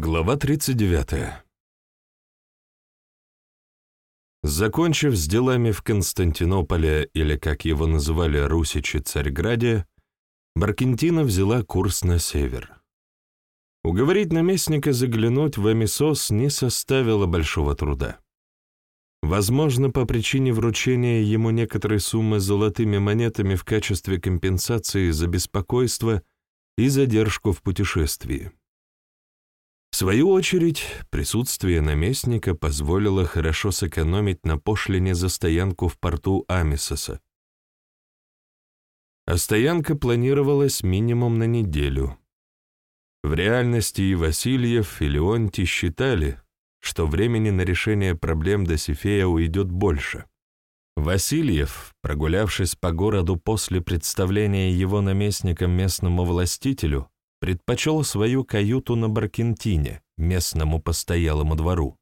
Глава 39. Закончив с делами в Константинополе, или, как его называли русичи, Царьграде, Баркентина взяла курс на север. Уговорить наместника заглянуть в Амисос не составило большого труда. Возможно, по причине вручения ему некоторой суммы золотыми монетами в качестве компенсации за беспокойство и задержку в путешествии. Свою очередь, присутствие наместника позволило хорошо сэкономить на пошлине за стоянку в порту Амисоса. А стоянка планировалась минимум на неделю. В реальности и Васильев, и Леонтий считали, что времени на решение проблем Досифея уйдет больше. Васильев, прогулявшись по городу после представления его наместником местному властителю, предпочел свою каюту на Баркентине, местному постоялому двору.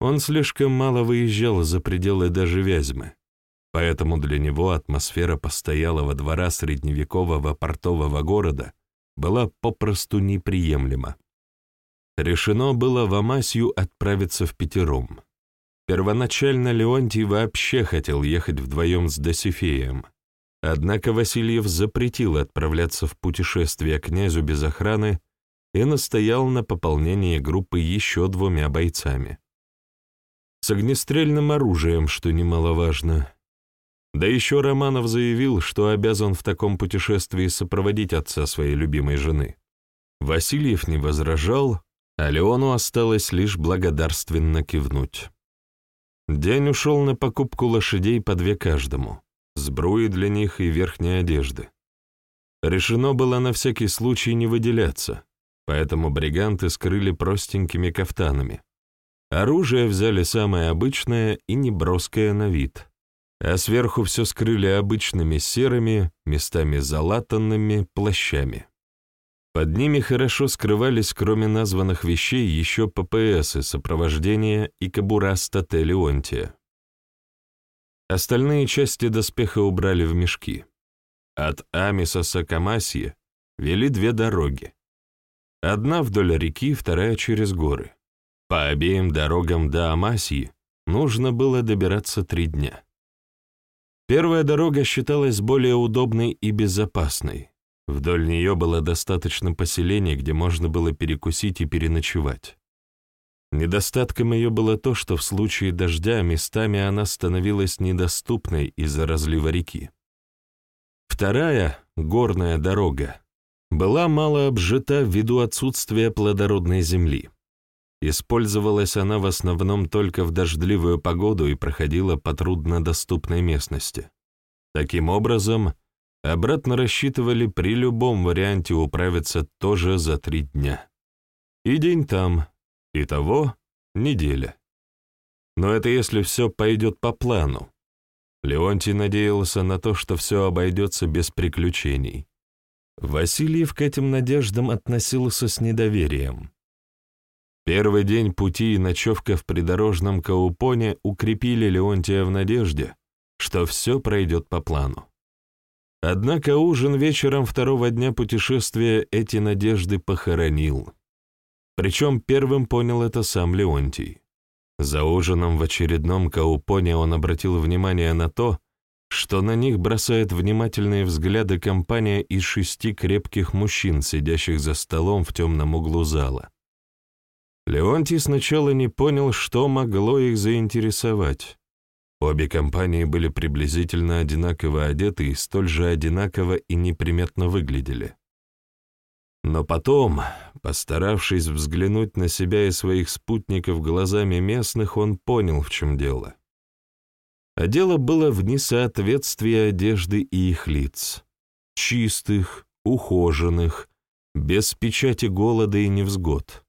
Он слишком мало выезжал за пределы даже Вязьмы, поэтому для него атмосфера постоялого двора средневекового портового города была попросту неприемлема. Решено было в Амасью отправиться в пятером. Первоначально Леонтий вообще хотел ехать вдвоем с Досифеем — Однако Васильев запретил отправляться в путешествие князю без охраны и настоял на пополнении группы еще двумя бойцами. С огнестрельным оружием, что немаловажно. Да еще Романов заявил, что обязан в таком путешествии сопроводить отца своей любимой жены. Васильев не возражал, а Леону осталось лишь благодарственно кивнуть. День ушел на покупку лошадей по две каждому сбруи для них и верхней одежды. Решено было на всякий случай не выделяться, поэтому бриганты скрыли простенькими кафтанами. Оружие взяли самое обычное и неброское на вид, а сверху все скрыли обычными серыми, местами залатанными плащами. Под ними хорошо скрывались, кроме названных вещей, еще ППСы сопровождения и кобура стате Леонтия. Остальные части доспеха убрали в мешки. От Амисоса к Амасье вели две дороги. Одна вдоль реки, вторая через горы. По обеим дорогам до Амасьи нужно было добираться три дня. Первая дорога считалась более удобной и безопасной. Вдоль нее было достаточно поселений, где можно было перекусить и переночевать. Недостатком ее было то, что в случае дождя местами она становилась недоступной из-за разлива реки. Вторая, горная дорога, была мало обжита ввиду отсутствия плодородной земли. Использовалась она в основном только в дождливую погоду и проходила по труднодоступной местности. Таким образом, обратно рассчитывали при любом варианте управиться тоже за три дня. И день там, Итого неделя. Но это если все пойдет по плану. Леонтий надеялся на то, что все обойдется без приключений. Васильев к этим надеждам относился с недоверием. Первый день пути и ночевка в придорожном Каупоне укрепили Леонтия в надежде, что все пройдет по плану. Однако ужин вечером второго дня путешествия эти надежды похоронил. Причем первым понял это сам Леонтий. За ужином в очередном каупоне он обратил внимание на то, что на них бросает внимательные взгляды компания из шести крепких мужчин, сидящих за столом в темном углу зала. Леонтий сначала не понял, что могло их заинтересовать. Обе компании были приблизительно одинаково одеты и столь же одинаково и неприметно выглядели. Но потом, постаравшись взглянуть на себя и своих спутников глазами местных, он понял, в чем дело. А дело было в несоответствии одежды и их лиц. Чистых, ухоженных, без печати голода и невзгод.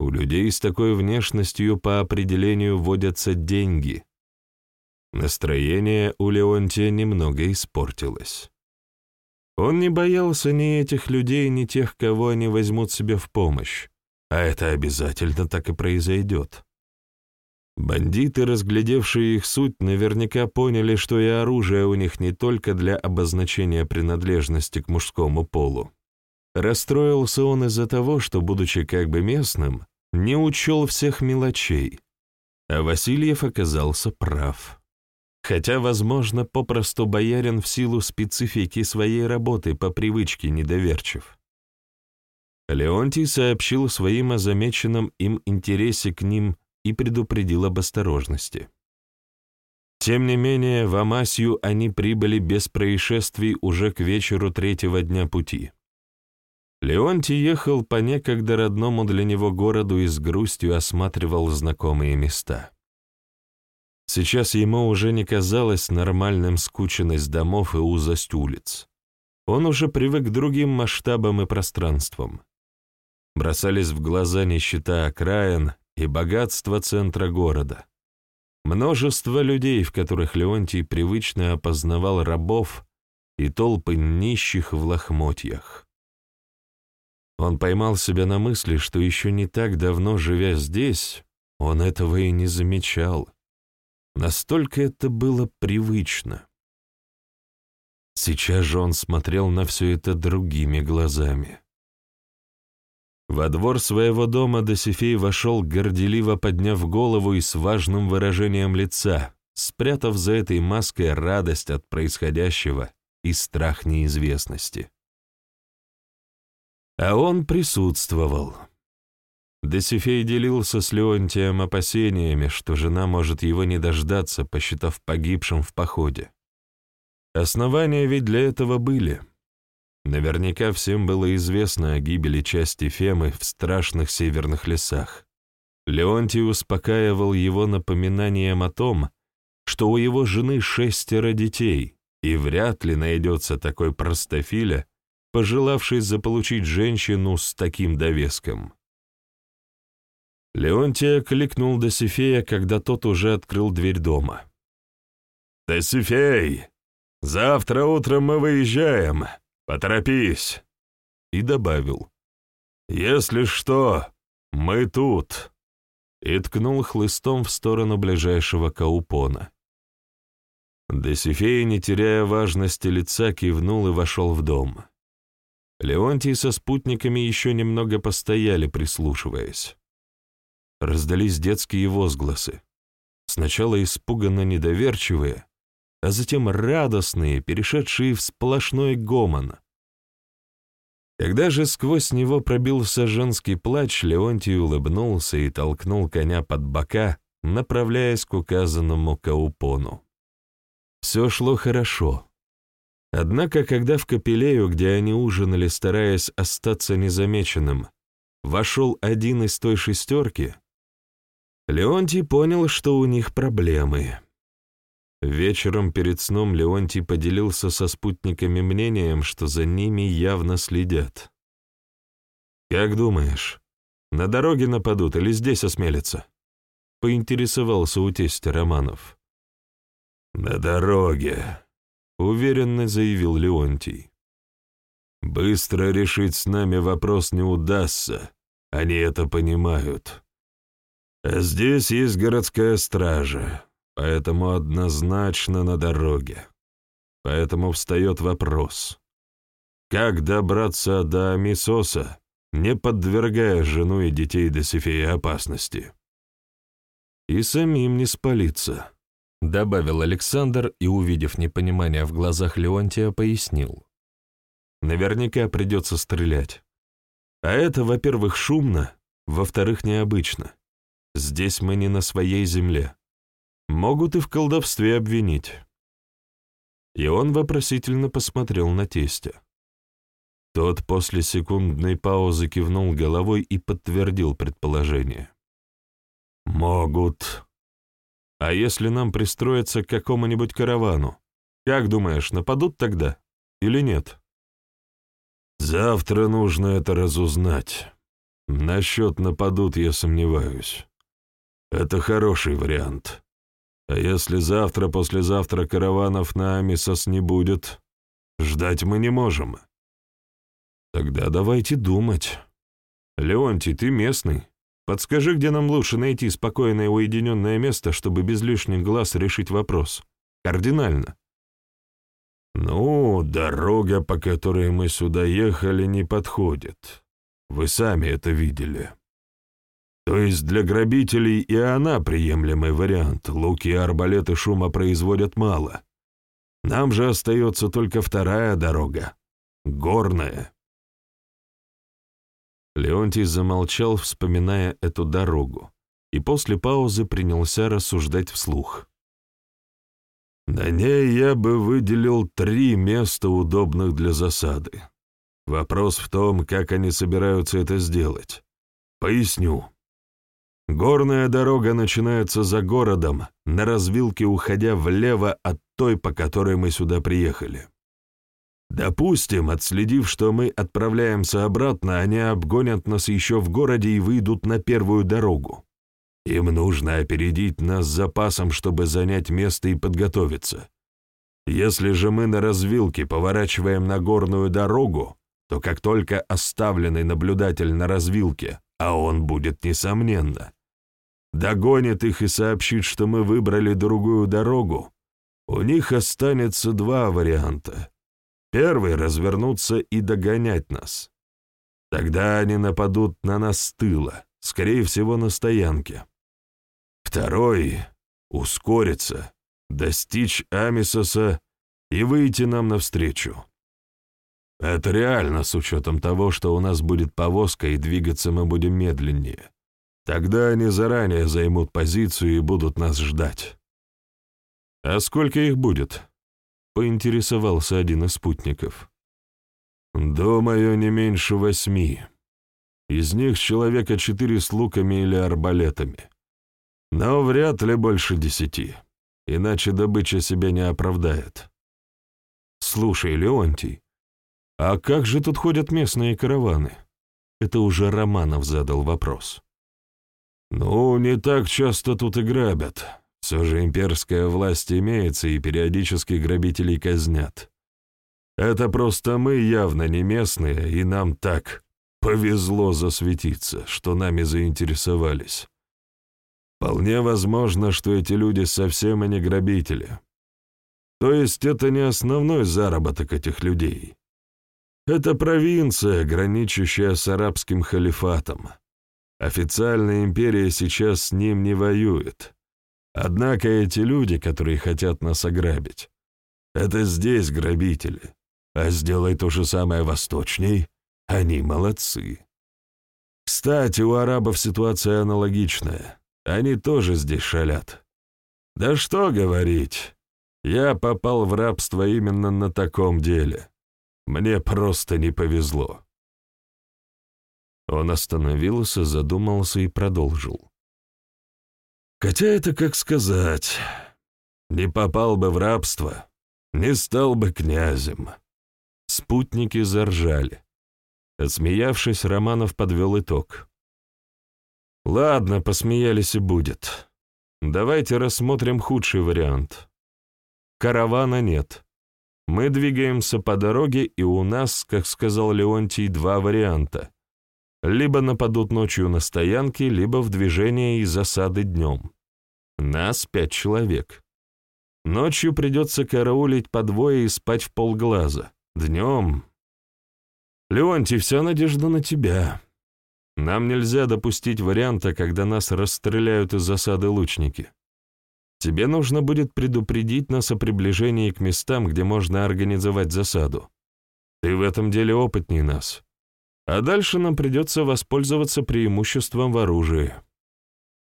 У людей с такой внешностью по определению водятся деньги. Настроение у Леонтия немного испортилось. Он не боялся ни этих людей, ни тех, кого они возьмут себе в помощь. А это обязательно так и произойдет. Бандиты, разглядевшие их суть, наверняка поняли, что и оружие у них не только для обозначения принадлежности к мужскому полу. Расстроился он из-за того, что, будучи как бы местным, не учел всех мелочей, а Васильев оказался прав. Хотя, возможно, попросту боярин в силу специфики своей работы по привычке недоверчив. Леонтий сообщил своим о замеченном им интересе к ним и предупредил об осторожности. Тем не менее, в Амасью они прибыли без происшествий уже к вечеру третьего дня пути. Леонтий ехал по некогда родному для него городу и с грустью осматривал знакомые места. Сейчас ему уже не казалось нормальным скученность домов и узость улиц. Он уже привык к другим масштабам и пространствам. Бросались в глаза нищета окраин и богатство центра города. Множество людей, в которых Леонтий привычно опознавал рабов и толпы нищих в лохмотьях. Он поймал себя на мысли, что еще не так давно, живя здесь, он этого и не замечал. Настолько это было привычно. Сейчас же он смотрел на все это другими глазами. Во двор своего дома Досифей вошел, горделиво подняв голову и с важным выражением лица, спрятав за этой маской радость от происходящего и страх неизвестности. А он присутствовал. Досифей делился с Леонтием опасениями, что жена может его не дождаться, посчитав погибшим в походе. Основания ведь для этого были. Наверняка всем было известно о гибели части Фемы в страшных северных лесах. Леонтий успокаивал его напоминанием о том, что у его жены шестеро детей, и вряд ли найдется такой простофиля, пожелавший заполучить женщину с таким довеском. Леонтий окликнул Досифея, когда тот уже открыл дверь дома. «Досифей, завтра утром мы выезжаем. Поторопись!» И добавил. «Если что, мы тут!» И ткнул хлыстом в сторону ближайшего каупона. Досифей, не теряя важности лица, кивнул и вошел в дом. Леонтий со спутниками еще немного постояли, прислушиваясь. Раздались детские возгласы. Сначала испуганно недоверчивые, а затем радостные, перешедшие в сплошной гомон. Когда же сквозь него пробился женский плач, Леонтий улыбнулся и толкнул коня под бока, направляясь к указанному каупону. Все шло хорошо. Однако, когда в капелею, где они ужинали, стараясь остаться незамеченным, вошел один из той шестерки, Леонтий понял, что у них проблемы. Вечером перед сном Леонтий поделился со спутниками мнением, что за ними явно следят. «Как думаешь, на дороге нападут или здесь осмелятся?» — поинтересовался у тестя Романов. «На дороге», — уверенно заявил Леонтий. «Быстро решить с нами вопрос не удастся, они это понимают. Здесь есть городская стража, поэтому однозначно на дороге. Поэтому встает вопрос. Как добраться до Амисоса, не подвергая жену и детей Досифеи опасности? И самим не спалиться, — добавил Александр и, увидев непонимание в глазах Леонтия, пояснил. Наверняка придется стрелять. А это, во-первых, шумно, во-вторых, необычно. Здесь мы не на своей земле. Могут и в колдовстве обвинить. И он вопросительно посмотрел на тестя. Тот после секундной паузы кивнул головой и подтвердил предположение. «Могут. А если нам пристроиться к какому-нибудь каравану? Как думаешь, нападут тогда или нет?» «Завтра нужно это разузнать. Насчет нападут я сомневаюсь. Это хороший вариант. А если завтра-послезавтра караванов на Амисос не будет, ждать мы не можем. Тогда давайте думать. Леонтий, ты местный. Подскажи, где нам лучше найти спокойное уединенное место, чтобы без лишних глаз решить вопрос. Кардинально. «Ну, дорога, по которой мы сюда ехали, не подходит. Вы сами это видели. То есть для грабителей и она приемлемый вариант. Луки арбалеты шума производят мало. Нам же остается только вторая дорога — горная». Леонтий замолчал, вспоминая эту дорогу, и после паузы принялся рассуждать вслух. На ней я бы выделил три места, удобных для засады. Вопрос в том, как они собираются это сделать. Поясню. Горная дорога начинается за городом, на развилке уходя влево от той, по которой мы сюда приехали. Допустим, отследив, что мы отправляемся обратно, они обгонят нас еще в городе и выйдут на первую дорогу. Им нужно опередить нас с запасом, чтобы занять место и подготовиться. Если же мы на развилке поворачиваем на горную дорогу, то как только оставленный наблюдатель на развилке, а он будет несомненно, догонит их и сообщит, что мы выбрали другую дорогу, у них останется два варианта. Первый — развернуться и догонять нас. Тогда они нападут на нас с тыла, скорее всего, на стоянке. Второй — ускориться, достичь Амисоса и выйти нам навстречу. Это реально с учетом того, что у нас будет повозка и двигаться мы будем медленнее. Тогда они заранее займут позицию и будут нас ждать. «А сколько их будет?» — поинтересовался один из спутников. «Думаю, не меньше восьми. Из них человека четыре с луками или арбалетами. Но вряд ли больше десяти, иначе добыча себя не оправдает. Слушай, Леонтий, а как же тут ходят местные караваны? Это уже Романов задал вопрос. Ну, не так часто тут и грабят. Все же имперская власть имеется, и периодически грабителей казнят. Это просто мы явно не местные, и нам так повезло засветиться, что нами заинтересовались. Вполне возможно, что эти люди совсем и не грабители. То есть это не основной заработок этих людей. Это провинция, граничащая с арабским халифатом. Официальная империя сейчас с ним не воюет. Однако эти люди, которые хотят нас ограбить, это здесь грабители. А сделай то же самое восточней, они молодцы. Кстати, у арабов ситуация аналогичная. Они тоже здесь шалят. Да что говорить, я попал в рабство именно на таком деле. Мне просто не повезло. Он остановился, задумался и продолжил. Хотя это как сказать, не попал бы в рабство, не стал бы князем. Спутники заржали. Отсмеявшись, Романов подвел итог. Ладно, посмеялись и будет. Давайте рассмотрим худший вариант. Каравана нет. Мы двигаемся по дороге, и у нас, как сказал Леонтий, два варианта. Либо нападут ночью на стоянке, либо в движение и засады днем. Нас пять человек. Ночью придется караулить по двое и спать в полглаза. Днем... Леонтий, вся надежда на тебя. Нам нельзя допустить варианта, когда нас расстреляют из засады лучники. Тебе нужно будет предупредить нас о приближении к местам, где можно организовать засаду. Ты в этом деле опытней нас. А дальше нам придется воспользоваться преимуществом в оружии».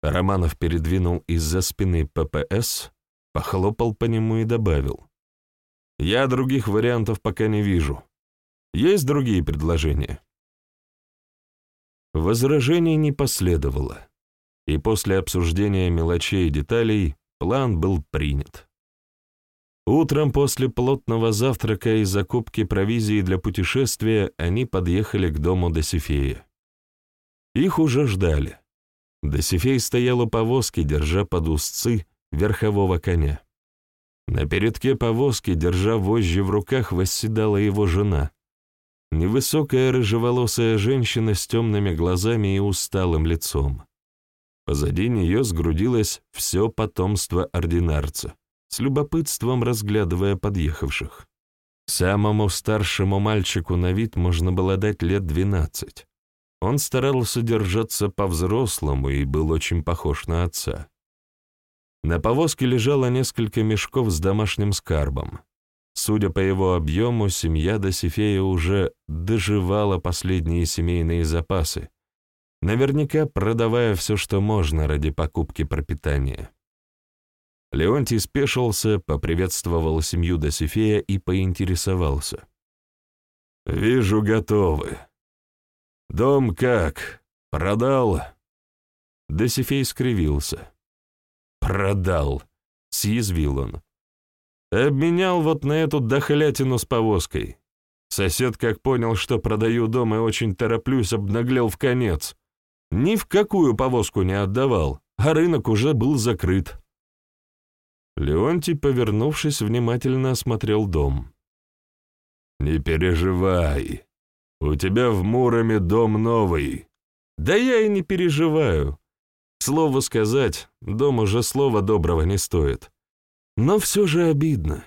Романов передвинул из-за спины ППС, похлопал по нему и добавил. «Я других вариантов пока не вижу. Есть другие предложения?» Возражений не последовало, и после обсуждения мелочей и деталей план был принят. Утром после плотного завтрака и закупки провизии для путешествия они подъехали к дому Досифея. Их уже ждали. Досифей стоял у повозки, держа под узцы верхового коня. На передке повозки, держа вожжи в руках, восседала его жена, Невысокая рыжеволосая женщина с темными глазами и усталым лицом. Позади нее сгрудилось все потомство ординарца, с любопытством разглядывая подъехавших. Самому старшему мальчику на вид можно было дать лет двенадцать. Он старался держаться по-взрослому и был очень похож на отца. На повозке лежало несколько мешков с домашним скарбом. Судя по его объему, семья Досифея уже доживала последние семейные запасы, наверняка продавая все, что можно ради покупки пропитания. Леонтий спешился, поприветствовал семью Досифея и поинтересовался. «Вижу, готовы. Дом как? Продал?» Досифей скривился. «Продал», — съязвил он. «Обменял вот на эту дохлятину с повозкой. Сосед, как понял, что продаю дом и очень тороплюсь, обнаглел в конец. Ни в какую повозку не отдавал, а рынок уже был закрыт. Леонтий, повернувшись, внимательно осмотрел дом. «Не переживай. У тебя в Муроме дом новый». «Да я и не переживаю. Слово сказать, дом уже слова доброго не стоит. Но все же обидно.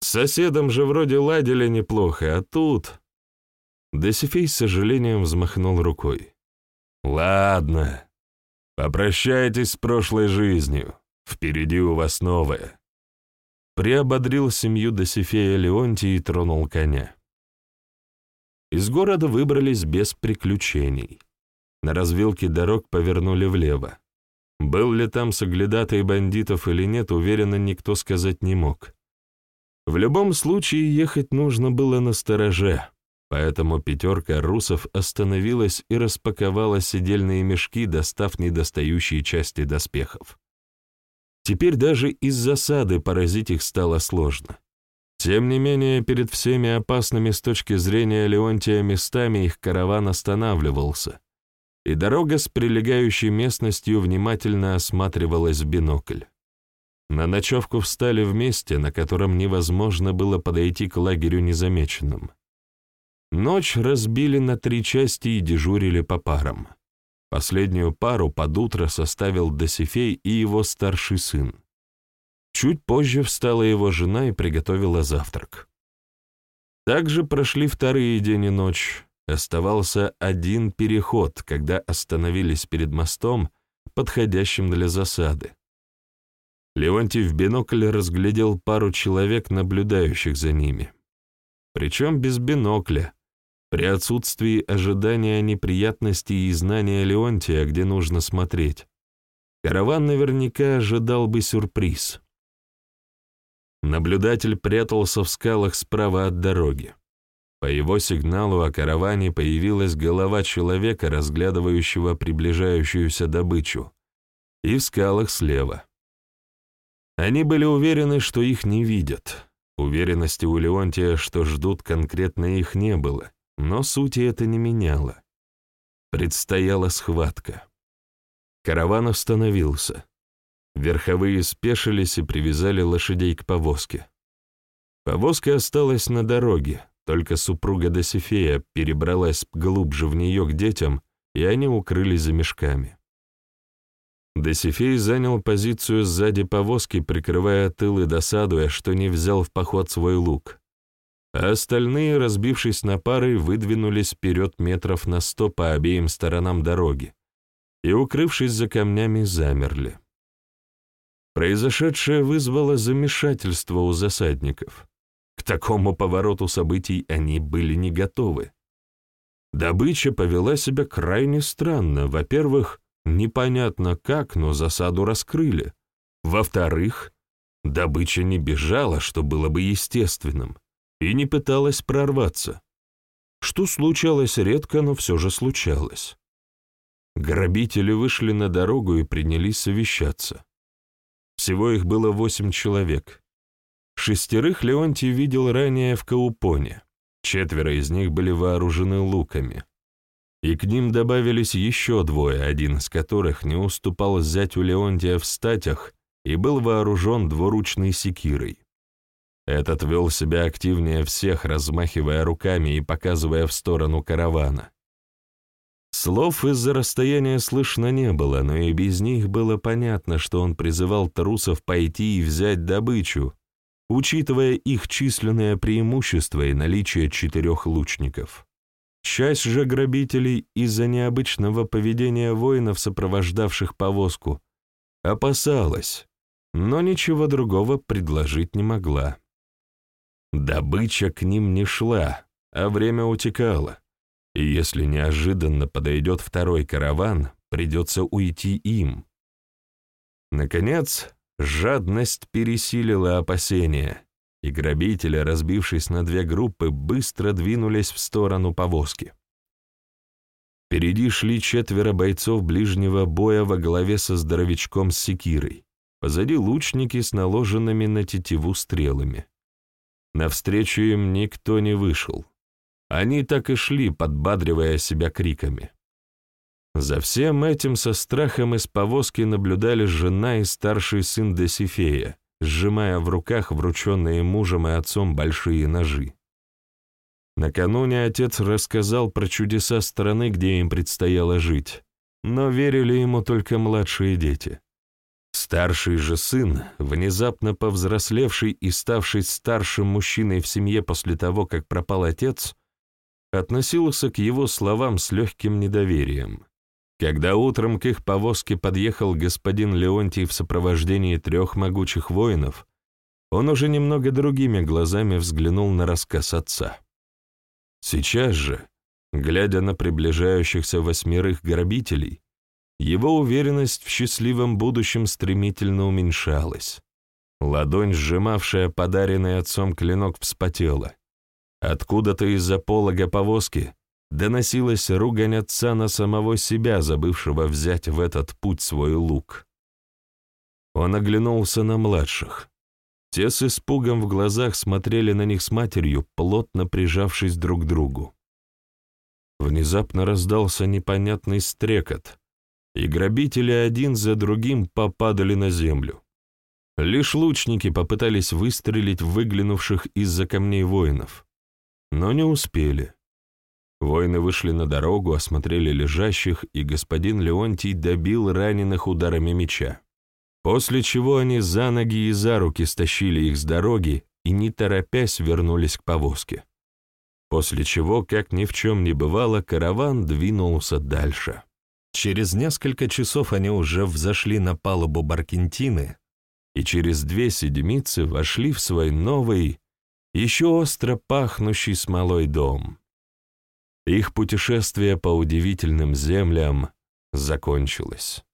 С соседом же вроде ладили неплохо, а тут...» Досифей с сожалением взмахнул рукой. «Ладно, попрощайтесь с прошлой жизнью». Впереди у вас новое». Приободрил семью Досифея Леонтий и тронул коня. Из города выбрались без приключений. На развилке дорог повернули влево. Был ли там соглядатай бандитов или нет, уверенно никто сказать не мог. В любом случае ехать нужно было на стороже, поэтому пятерка русов остановилась и распаковала сидельные мешки, достав недостающие части доспехов. Теперь даже из засады поразить их стало сложно. Тем не менее, перед всеми опасными с точки зрения Леонтия местами их караван останавливался, и дорога с прилегающей местностью внимательно осматривалась в бинокль. На ночевку встали в месте, на котором невозможно было подойти к лагерю незамеченным. Ночь разбили на три части и дежурили по парам. Последнюю пару под утро составил Досифей и его старший сын. Чуть позже встала его жена и приготовила завтрак. Также прошли вторые день и ночь. Оставался один переход, когда остановились перед мостом, подходящим для засады. Леонтий в бинокль разглядел пару человек, наблюдающих за ними. Причем без бинокля, при отсутствии ожидания неприятностей и знания Леонтия, где нужно смотреть, караван наверняка ожидал бы сюрприз. Наблюдатель прятался в скалах справа от дороги. По его сигналу о караване появилась голова человека, разглядывающего приближающуюся добычу, и в скалах слева. Они были уверены, что их не видят. Уверенности у Леонтия, что ждут конкретно их, не было. Но сути это не меняло. Предстояла схватка. Караван остановился. Верховые спешились и привязали лошадей к повозке. Повозка осталась на дороге, только супруга Досифея перебралась глубже в нее к детям, и они укрылись за мешками. Досифей занял позицию сзади повозки, прикрывая тыл и досадуя, что не взял в поход свой лук а остальные, разбившись на пары, выдвинулись вперед метров на сто по обеим сторонам дороги и, укрывшись за камнями, замерли. Произошедшее вызвало замешательство у засадников. К такому повороту событий они были не готовы. Добыча повела себя крайне странно. Во-первых, непонятно как, но засаду раскрыли. Во-вторых, добыча не бежала, что было бы естественным и не пыталась прорваться. Что случалось редко, но все же случалось. Грабители вышли на дорогу и принялись совещаться. Всего их было восемь человек. Шестерых Леонтий видел ранее в Каупоне. Четверо из них были вооружены луками. И к ним добавились еще двое, один из которых не уступал зятю Леонтия в статях и был вооружен двуручной секирой. Этот вел себя активнее всех, размахивая руками и показывая в сторону каравана. Слов из-за расстояния слышно не было, но и без них было понятно, что он призывал трусов пойти и взять добычу, учитывая их численное преимущество и наличие четырех лучников. Часть же грабителей из-за необычного поведения воинов, сопровождавших повозку, опасалась, но ничего другого предложить не могла. Добыча к ним не шла, а время утекало, и если неожиданно подойдет второй караван, придется уйти им. Наконец, жадность пересилила опасения, и грабители, разбившись на две группы, быстро двинулись в сторону повозки. Впереди шли четверо бойцов ближнего боя во главе со здоровячком с секирой, позади лучники с наложенными на тетиву стрелами. Навстречу им никто не вышел. Они так и шли, подбадривая себя криками. За всем этим со страхом из повозки наблюдали жена и старший сын Досифея, сжимая в руках врученные мужем и отцом большие ножи. Накануне отец рассказал про чудеса страны, где им предстояло жить, но верили ему только младшие дети. Старший же сын, внезапно повзрослевший и ставший старшим мужчиной в семье после того, как пропал отец, относился к его словам с легким недоверием. Когда утром к их повозке подъехал господин Леонтий в сопровождении трех могучих воинов, он уже немного другими глазами взглянул на рассказ отца. Сейчас же, глядя на приближающихся восьмерых грабителей, его уверенность в счастливом будущем стремительно уменьшалась. Ладонь, сжимавшая подаренный отцом клинок, вспотела. Откуда-то из-за полога повозки доносилась ругань отца на самого себя, забывшего взять в этот путь свой лук. Он оглянулся на младших. Те с испугом в глазах смотрели на них с матерью, плотно прижавшись друг к другу. Внезапно раздался непонятный стрекот, и грабители один за другим попадали на землю. Лишь лучники попытались выстрелить в выглянувших из-за камней воинов, но не успели. Воины вышли на дорогу, осмотрели лежащих, и господин Леонтий добил раненых ударами меча. После чего они за ноги и за руки стащили их с дороги и, не торопясь, вернулись к повозке. После чего, как ни в чем не бывало, караван двинулся дальше. Через несколько часов они уже взошли на палубу Баркентины и через две седмицы вошли в свой новый, еще остро пахнущий смолой дом. Их путешествие по удивительным землям закончилось.